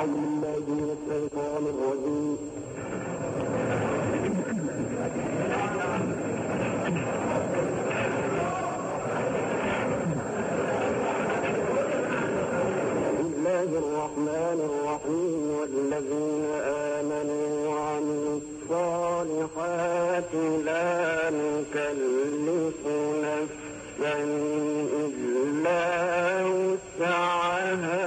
أعوذ بالله من الشيطان الرجيم الله الرحمن الرحيم والذين آمنوا وعملوا الصالحات لا نكلف نفسا إلا وسعها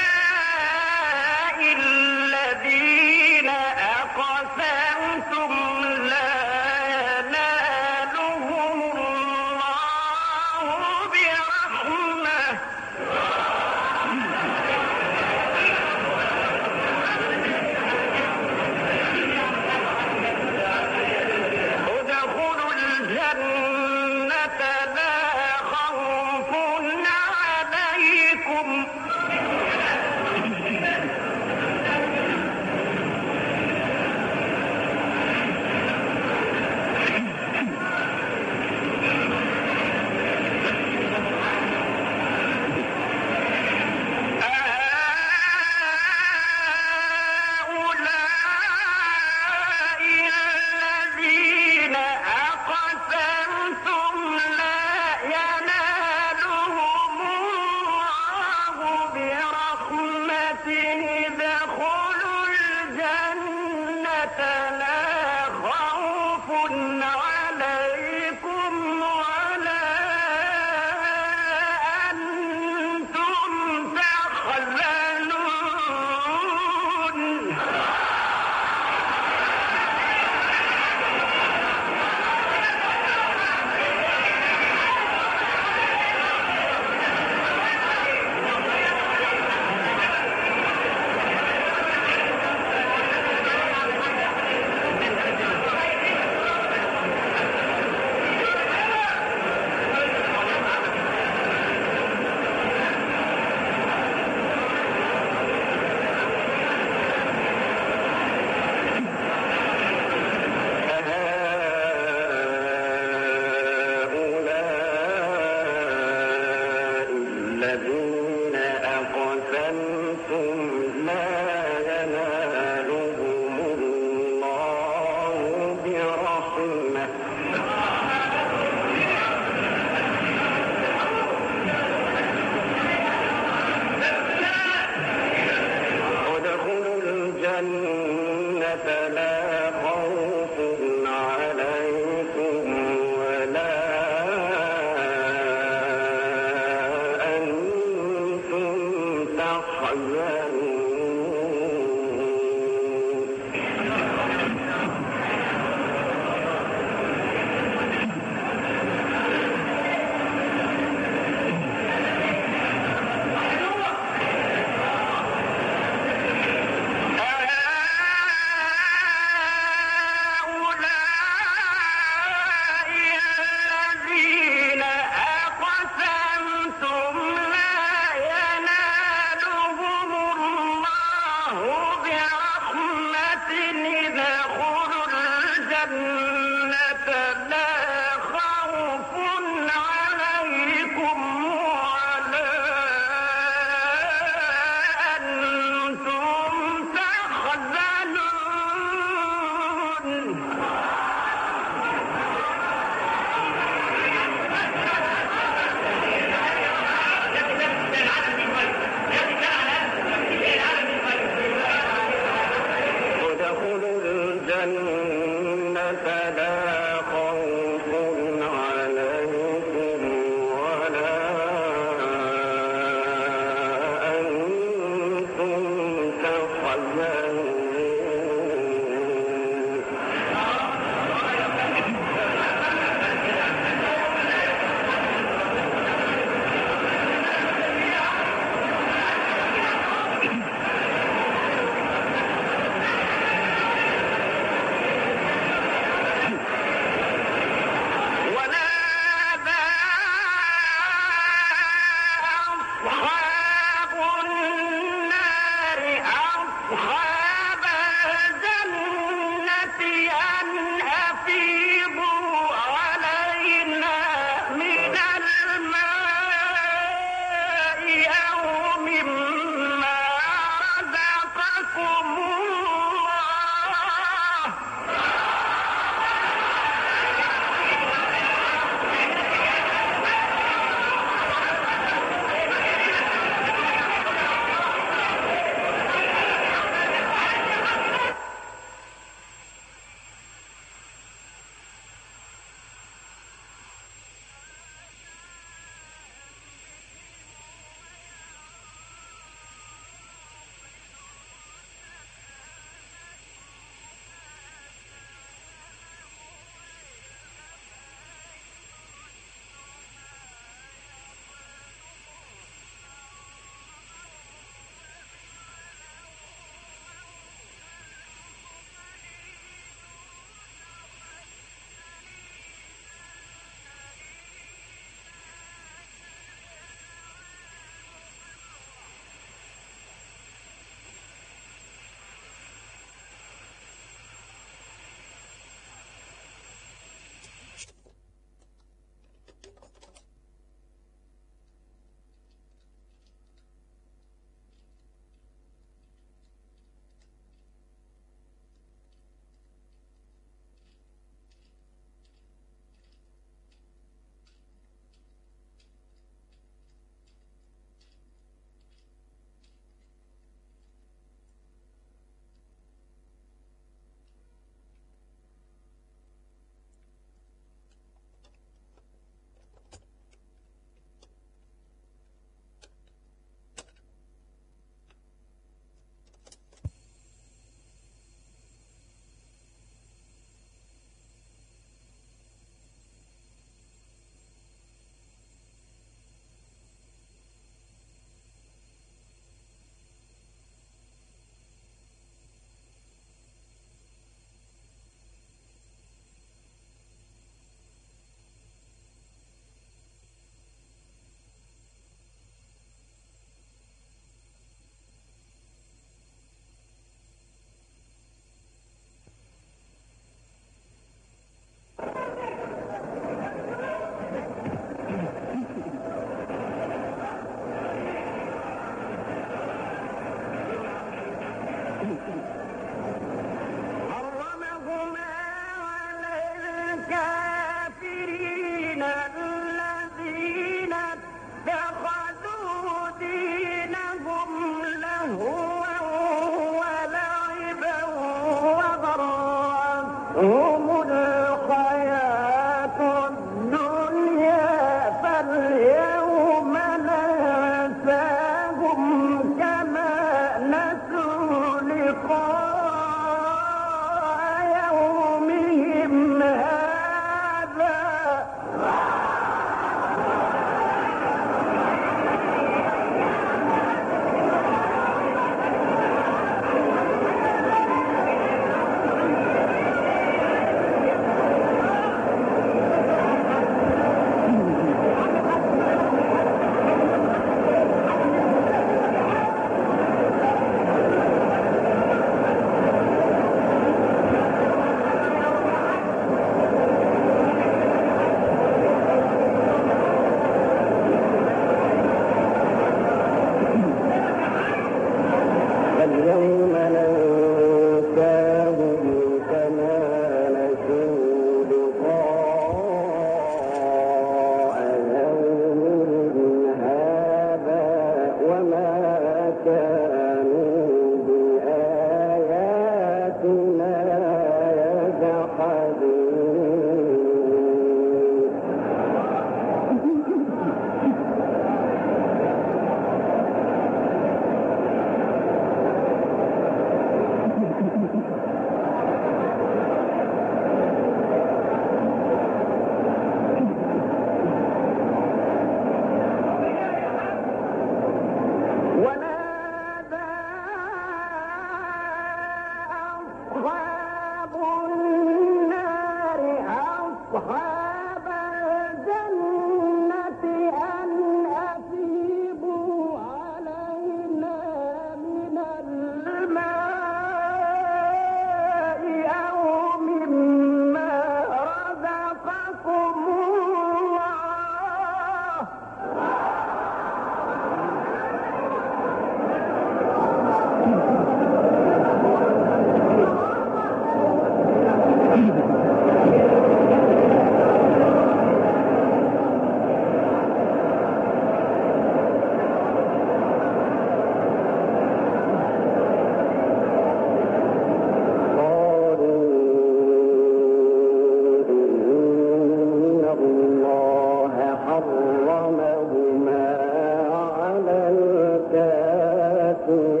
فيه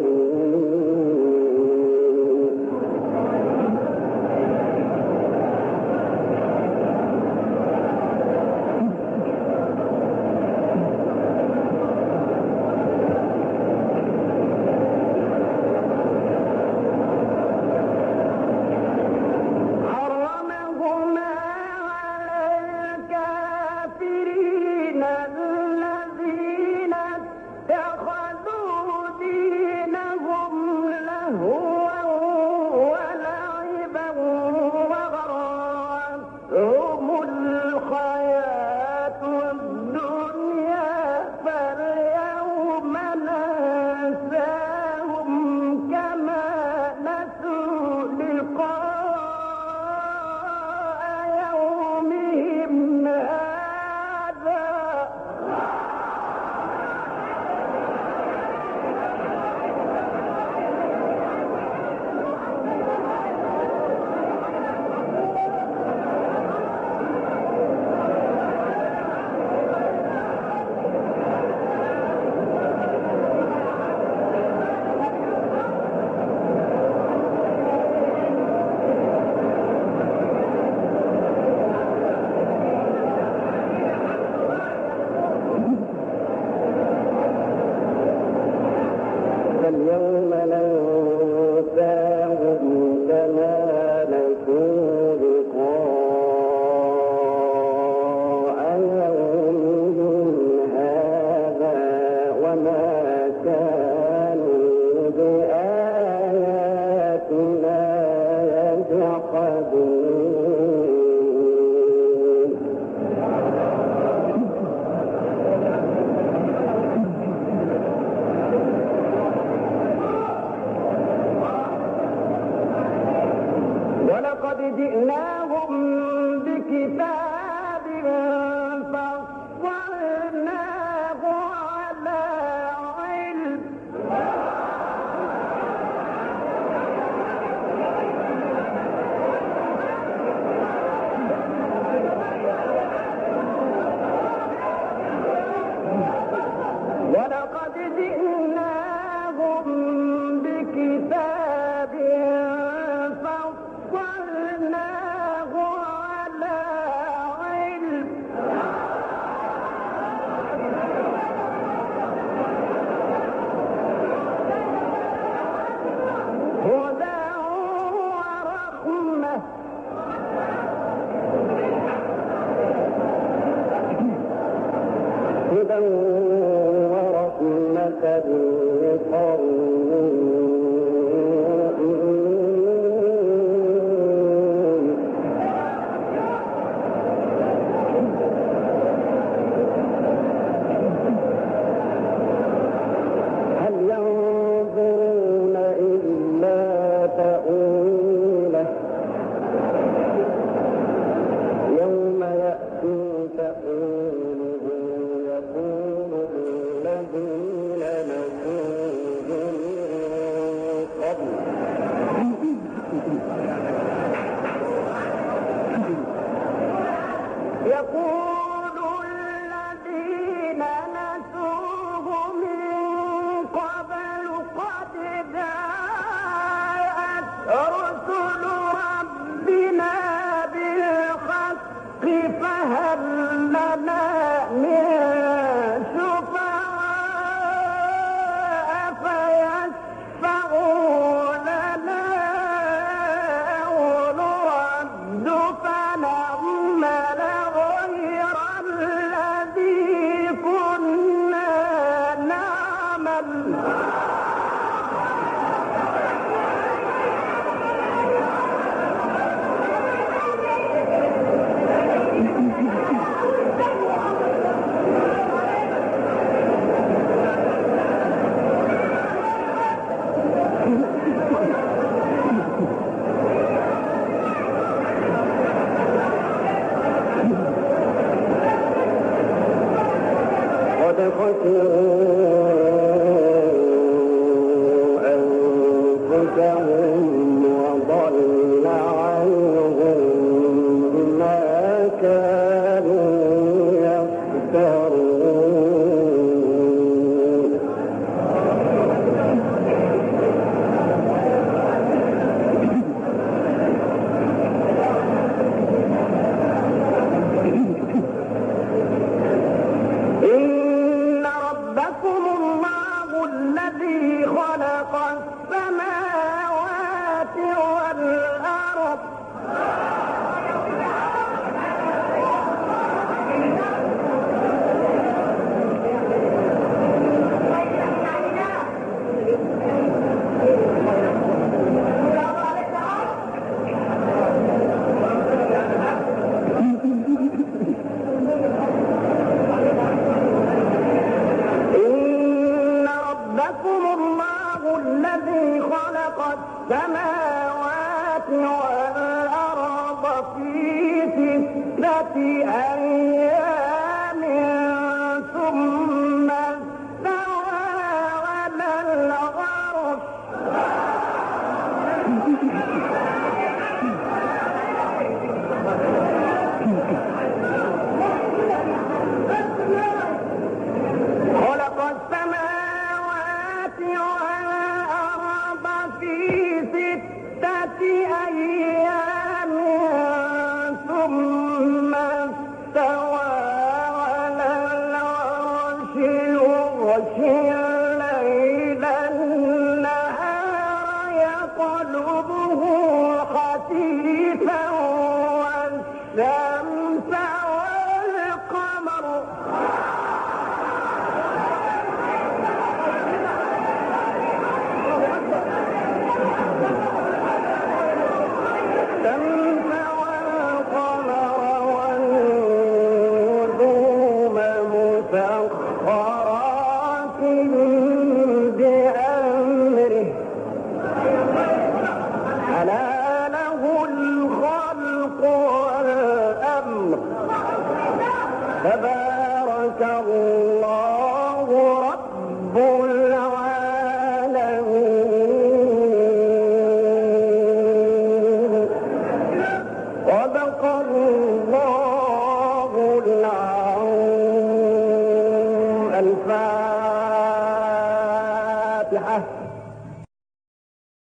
ستة